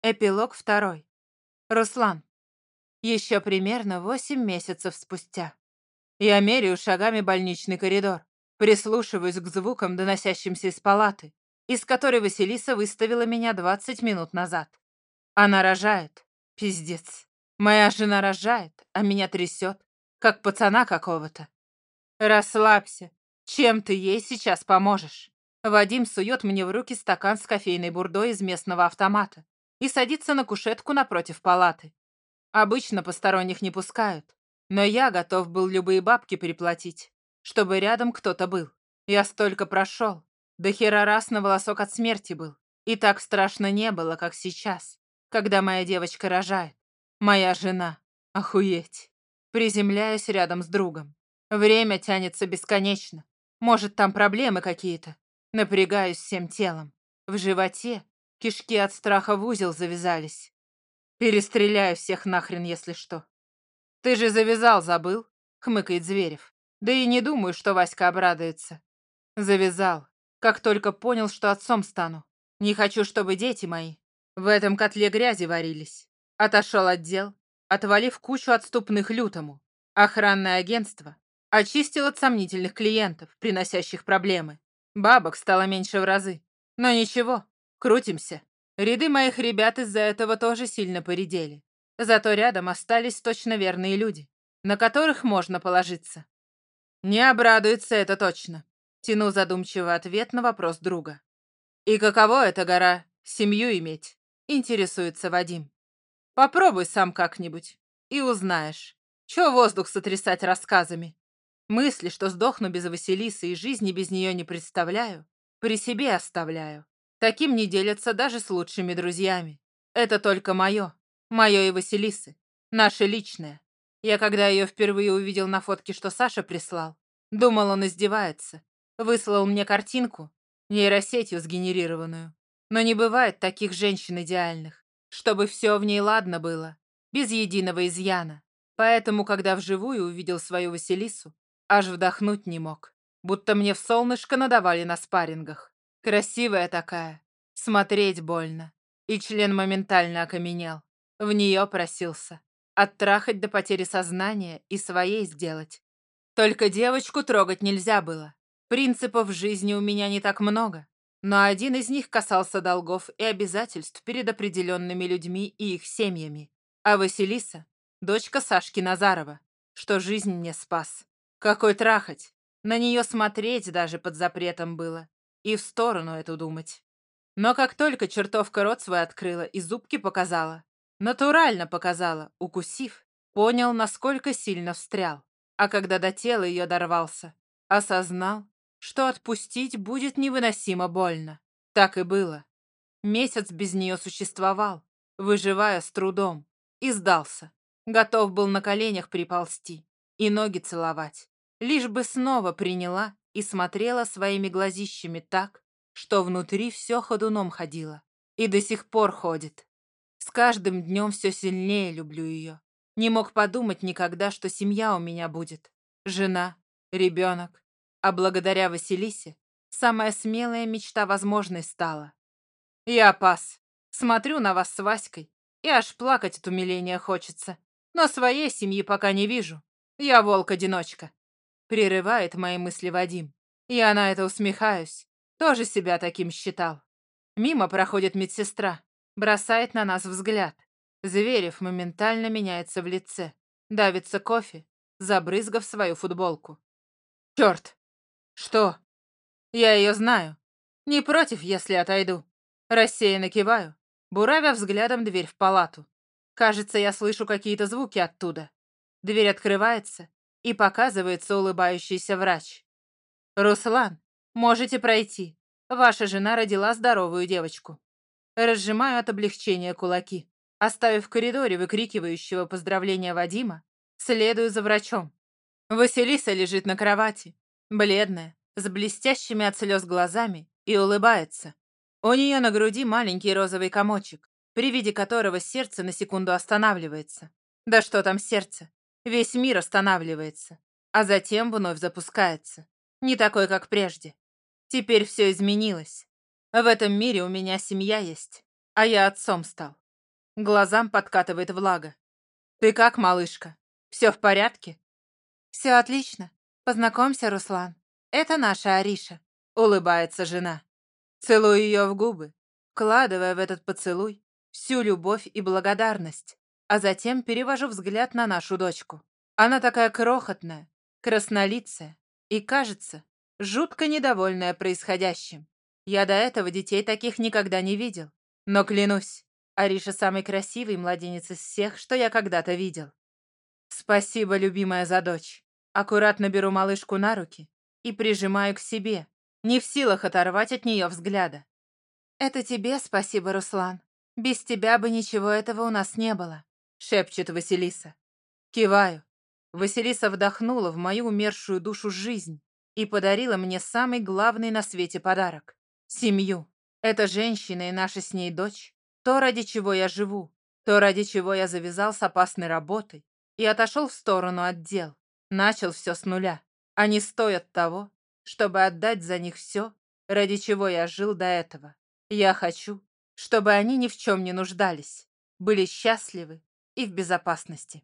Эпилог второй. Руслан. Еще примерно восемь месяцев спустя. Я меряю шагами больничный коридор, прислушиваюсь к звукам, доносящимся из палаты, из которой Василиса выставила меня двадцать минут назад. Она рожает. Пиздец. Моя жена рожает, а меня трясет, как пацана какого-то. Расслабься. Чем ты ей сейчас поможешь? Вадим сует мне в руки стакан с кофейной бурдой из местного автомата и садится на кушетку напротив палаты. Обычно посторонних не пускают, но я готов был любые бабки переплатить, чтобы рядом кто-то был. Я столько прошел, до хера раз на волосок от смерти был, и так страшно не было, как сейчас, когда моя девочка рожает. Моя жена. Охуеть. Приземляюсь рядом с другом. Время тянется бесконечно. Может, там проблемы какие-то. Напрягаюсь всем телом. В животе кишки от страха в узел завязались. Перестреляю всех нахрен, если что. Ты же завязал, забыл? Хмыкает Зверев. Да и не думаю, что Васька обрадуется. Завязал. Как только понял, что отцом стану. Не хочу, чтобы дети мои в этом котле грязи варились. Отошел отдел, отвалив кучу отступных лютому. Охранное агентство очистил от сомнительных клиентов, приносящих проблемы. Бабок стало меньше в разы. Но ничего, крутимся. Ряды моих ребят из-за этого тоже сильно поредели. Зато рядом остались точно верные люди, на которых можно положиться. Не обрадуется это точно. Тяну задумчиво ответ на вопрос друга. И каково это, гора, семью иметь? Интересуется Вадим. Попробуй сам как-нибудь, и узнаешь. Чё воздух сотрясать рассказами? Мысли, что сдохну без Василисы и жизни без нее не представляю, при себе оставляю. Таким не делятся даже с лучшими друзьями. Это только мое. Мое и Василисы. Наше личное. Я когда ее впервые увидел на фотке, что Саша прислал, думал, он издевается. Выслал мне картинку, нейросетью сгенерированную. Но не бывает таких женщин идеальных чтобы все в ней ладно было, без единого изъяна. Поэтому, когда вживую увидел свою Василису, аж вдохнуть не мог, будто мне в солнышко надавали на спаррингах. Красивая такая, смотреть больно. И член моментально окаменел. В нее просился. Оттрахать до потери сознания и своей сделать. Только девочку трогать нельзя было. Принципов в жизни у меня не так много но один из них касался долгов и обязательств перед определенными людьми и их семьями. А Василиса — дочка Сашки Назарова, что жизнь мне спас. Какой трахать! На нее смотреть даже под запретом было. И в сторону эту думать. Но как только чертовка рот свой открыла и зубки показала, натурально показала, укусив, понял, насколько сильно встрял. А когда до тела ее дорвался, осознал, что отпустить будет невыносимо больно. Так и было. Месяц без нее существовал, выживая с трудом, и сдался. Готов был на коленях приползти и ноги целовать. Лишь бы снова приняла и смотрела своими глазищами так, что внутри все ходуном ходило. И до сих пор ходит. С каждым днем все сильнее люблю ее. Не мог подумать никогда, что семья у меня будет. Жена, ребенок, а благодаря Василисе самая смелая мечта возможной стала. Я пас. Смотрю на вас с Васькой, и аж плакать от умиления хочется. Но своей семьи пока не вижу. Я волк-одиночка. Прерывает мои мысли Вадим. Я на это усмехаюсь. Тоже себя таким считал. Мимо проходит медсестра. Бросает на нас взгляд. Зверев моментально меняется в лице. Давится кофе, забрызгав свою футболку. Черт! «Что?» «Я ее знаю. Не против, если отойду». Рассеянно киваю, буравя взглядом дверь в палату. Кажется, я слышу какие-то звуки оттуда. Дверь открывается, и показывается улыбающийся врач. «Руслан, можете пройти. Ваша жена родила здоровую девочку». Разжимаю от облегчения кулаки. Оставив в коридоре выкрикивающего поздравления Вадима, следую за врачом. Василиса лежит на кровати, бледная, с блестящими от слез глазами, и улыбается. У нее на груди маленький розовый комочек, при виде которого сердце на секунду останавливается. Да что там сердце? Весь мир останавливается, а затем вновь запускается. Не такой, как прежде. Теперь все изменилось. В этом мире у меня семья есть, а я отцом стал. Глазам подкатывает влага. «Ты как, малышка? Все в порядке?» «Все отлично. Познакомься, Руслан. Это наша Ариша», — улыбается жена. Целую ее в губы, вкладывая в этот поцелуй всю любовь и благодарность, а затем перевожу взгляд на нашу дочку. Она такая крохотная, краснолицая и, кажется, жутко недовольная происходящим. Я до этого детей таких никогда не видел. Но клянусь, Ариша самый красивый младенец из всех, что я когда-то видел. Спасибо, любимая, за дочь. Аккуратно беру малышку на руки и прижимаю к себе, не в силах оторвать от нее взгляда. «Это тебе спасибо, Руслан. Без тебя бы ничего этого у нас не было», — шепчет Василиса. Киваю. Василиса вдохнула в мою умершую душу жизнь и подарила мне самый главный на свете подарок — семью. Эта женщина и наша с ней дочь — то, ради чего я живу, то, ради чего я завязал с опасной работой и отошел в сторону от дел. Начал все с нуля. Они стоят того, чтобы отдать за них все, ради чего я жил до этого. Я хочу, чтобы они ни в чем не нуждались, были счастливы и в безопасности.